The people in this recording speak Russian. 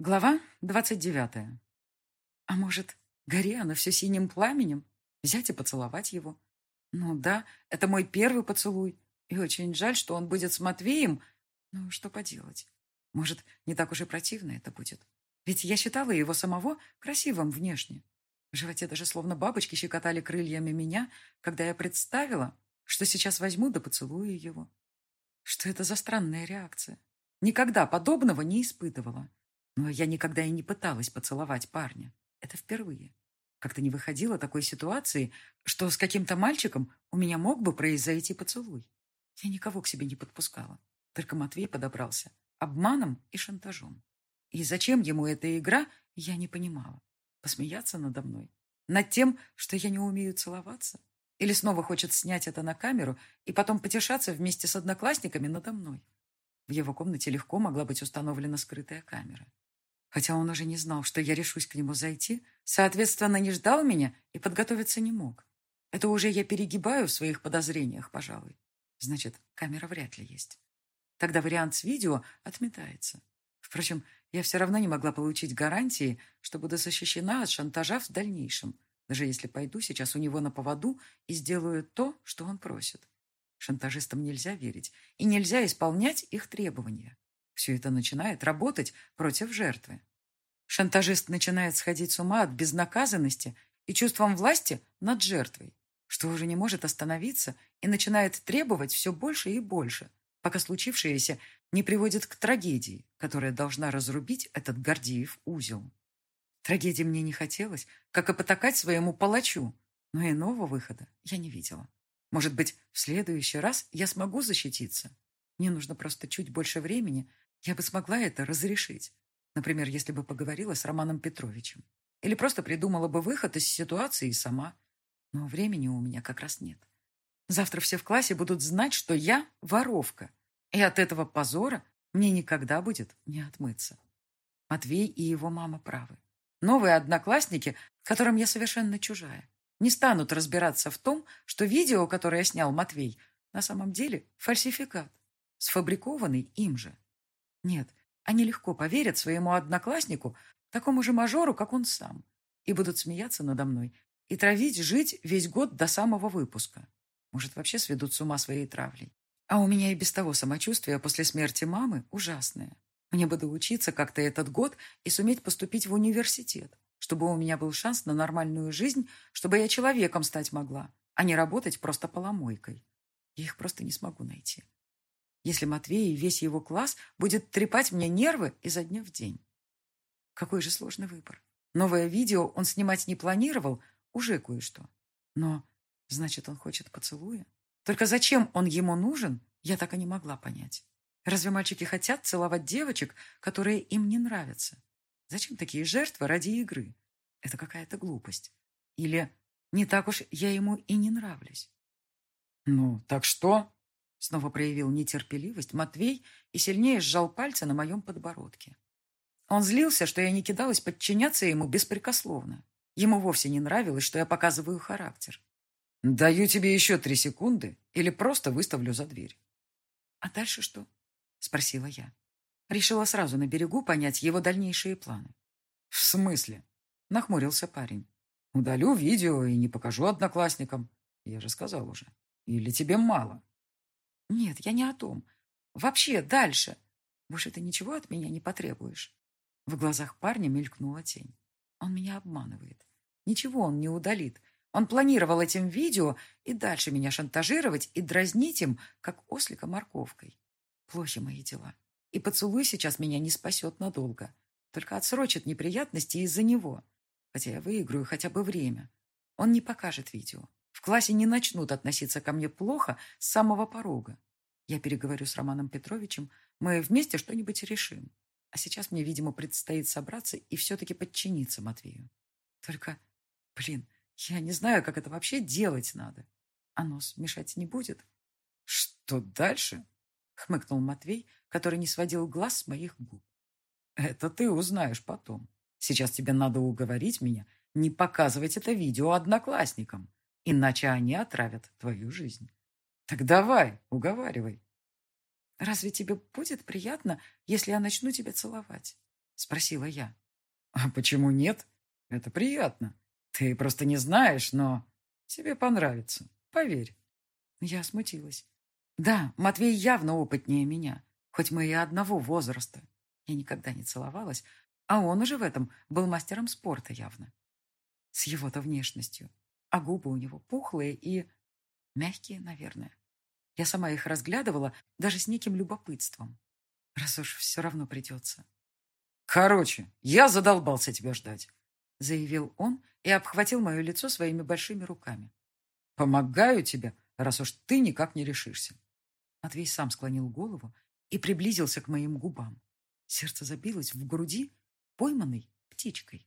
Глава двадцать девятая. А может, гори она все синим пламенем? Взять и поцеловать его? Ну да, это мой первый поцелуй. И очень жаль, что он будет с Матвеем. Ну, что поделать? Может, не так уж и противно это будет. Ведь я считала его самого красивым внешне. В животе даже словно бабочки щекотали крыльями меня, когда я представила, что сейчас возьму да поцелую его. Что это за странная реакция? Никогда подобного не испытывала. Но я никогда и не пыталась поцеловать парня. Это впервые. Как-то не выходило такой ситуации, что с каким-то мальчиком у меня мог бы произойти поцелуй. Я никого к себе не подпускала. Только Матвей подобрался. Обманом и шантажом. И зачем ему эта игра, я не понимала. Посмеяться надо мной? Над тем, что я не умею целоваться? Или снова хочет снять это на камеру и потом потешаться вместе с одноклассниками надо мной? В его комнате легко могла быть установлена скрытая камера. Хотя он уже не знал, что я решусь к нему зайти, соответственно, не ждал меня и подготовиться не мог. Это уже я перегибаю в своих подозрениях, пожалуй. Значит, камера вряд ли есть. Тогда вариант с видео отметается. Впрочем, я все равно не могла получить гарантии, что буду защищена от шантажа в дальнейшем, даже если пойду сейчас у него на поводу и сделаю то, что он просит. Шантажистам нельзя верить, и нельзя исполнять их требования. Все это начинает работать против жертвы. Шантажист начинает сходить с ума от безнаказанности и чувством власти над жертвой, что уже не может остановиться и начинает требовать все больше и больше, пока случившееся не приводит к трагедии, которая должна разрубить этот Гордеев узел. Трагедии мне не хотелось, как и потакать своему палачу, но иного выхода я не видела. Может быть, в следующий раз я смогу защититься. Мне нужно просто чуть больше времени, я бы смогла это разрешить. Например, если бы поговорила с Романом Петровичем. Или просто придумала бы выход из ситуации сама. Но времени у меня как раз нет. Завтра все в классе будут знать, что я воровка. И от этого позора мне никогда будет не отмыться. Матвей и его мама правы. Новые одноклассники, которым я совершенно чужая, не станут разбираться в том, что видео, которое снял Матвей, на самом деле фальсификат, сфабрикованный им же. Нет, они легко поверят своему однокласснику, такому же мажору, как он сам, и будут смеяться надо мной и травить жить весь год до самого выпуска. Может, вообще сведут с ума своей травлей. А у меня и без того самочувствие после смерти мамы ужасное. Мне бы доучиться как-то этот год и суметь поступить в университет, чтобы у меня был шанс на нормальную жизнь, чтобы я человеком стать могла, а не работать просто поломойкой. Я их просто не смогу найти если Матвей и весь его класс будет трепать мне нервы изо дня в день. Какой же сложный выбор. Новое видео он снимать не планировал, уже кое-что. Но, значит, он хочет поцелуя? Только зачем он ему нужен, я так и не могла понять. Разве мальчики хотят целовать девочек, которые им не нравятся? Зачем такие жертвы ради игры? Это какая-то глупость. Или не так уж я ему и не нравлюсь? «Ну, так что?» Снова проявил нетерпеливость Матвей и сильнее сжал пальцы на моем подбородке. Он злился, что я не кидалась подчиняться ему беспрекословно. Ему вовсе не нравилось, что я показываю характер. «Даю тебе еще три секунды или просто выставлю за дверь». «А дальше что?» — спросила я. Решила сразу на берегу понять его дальнейшие планы. «В смысле?» — нахмурился парень. «Удалю видео и не покажу одноклассникам. Я же сказал уже. Или тебе мало?» Нет, я не о том. Вообще, дальше. Больше ты ничего от меня не потребуешь. В глазах парня мелькнула тень. Он меня обманывает. Ничего он не удалит. Он планировал этим видео и дальше меня шантажировать и дразнить им, как ослика морковкой. Плохи мои дела. И поцелуй сейчас меня не спасет надолго. Только отсрочит неприятности из-за него. Хотя я выиграю хотя бы время. Он не покажет видео. В классе не начнут относиться ко мне плохо с самого порога. Я переговорю с Романом Петровичем, мы вместе что-нибудь решим. А сейчас мне, видимо, предстоит собраться и все-таки подчиниться Матвею. Только, блин, я не знаю, как это вообще делать надо. А нос мешать не будет? Что дальше? Хмыкнул Матвей, который не сводил глаз с моих губ. Это ты узнаешь потом. Сейчас тебе надо уговорить меня не показывать это видео одноклассникам иначе они отравят твою жизнь. Так давай, уговаривай. Разве тебе будет приятно, если я начну тебя целовать? Спросила я. А почему нет? Это приятно. Ты просто не знаешь, но тебе понравится. Поверь. Я смутилась. Да, Матвей явно опытнее меня, хоть мы и одного возраста. Я никогда не целовалась, а он уже в этом был мастером спорта явно. С его-то внешностью. А губы у него пухлые и мягкие, наверное. Я сама их разглядывала даже с неким любопытством. Раз уж все равно придется. «Короче, я задолбался тебя ждать», — заявил он и обхватил мое лицо своими большими руками. «Помогаю тебе, раз уж ты никак не решишься». Матвей сам склонил голову и приблизился к моим губам. Сердце забилось в груди, пойманной птичкой.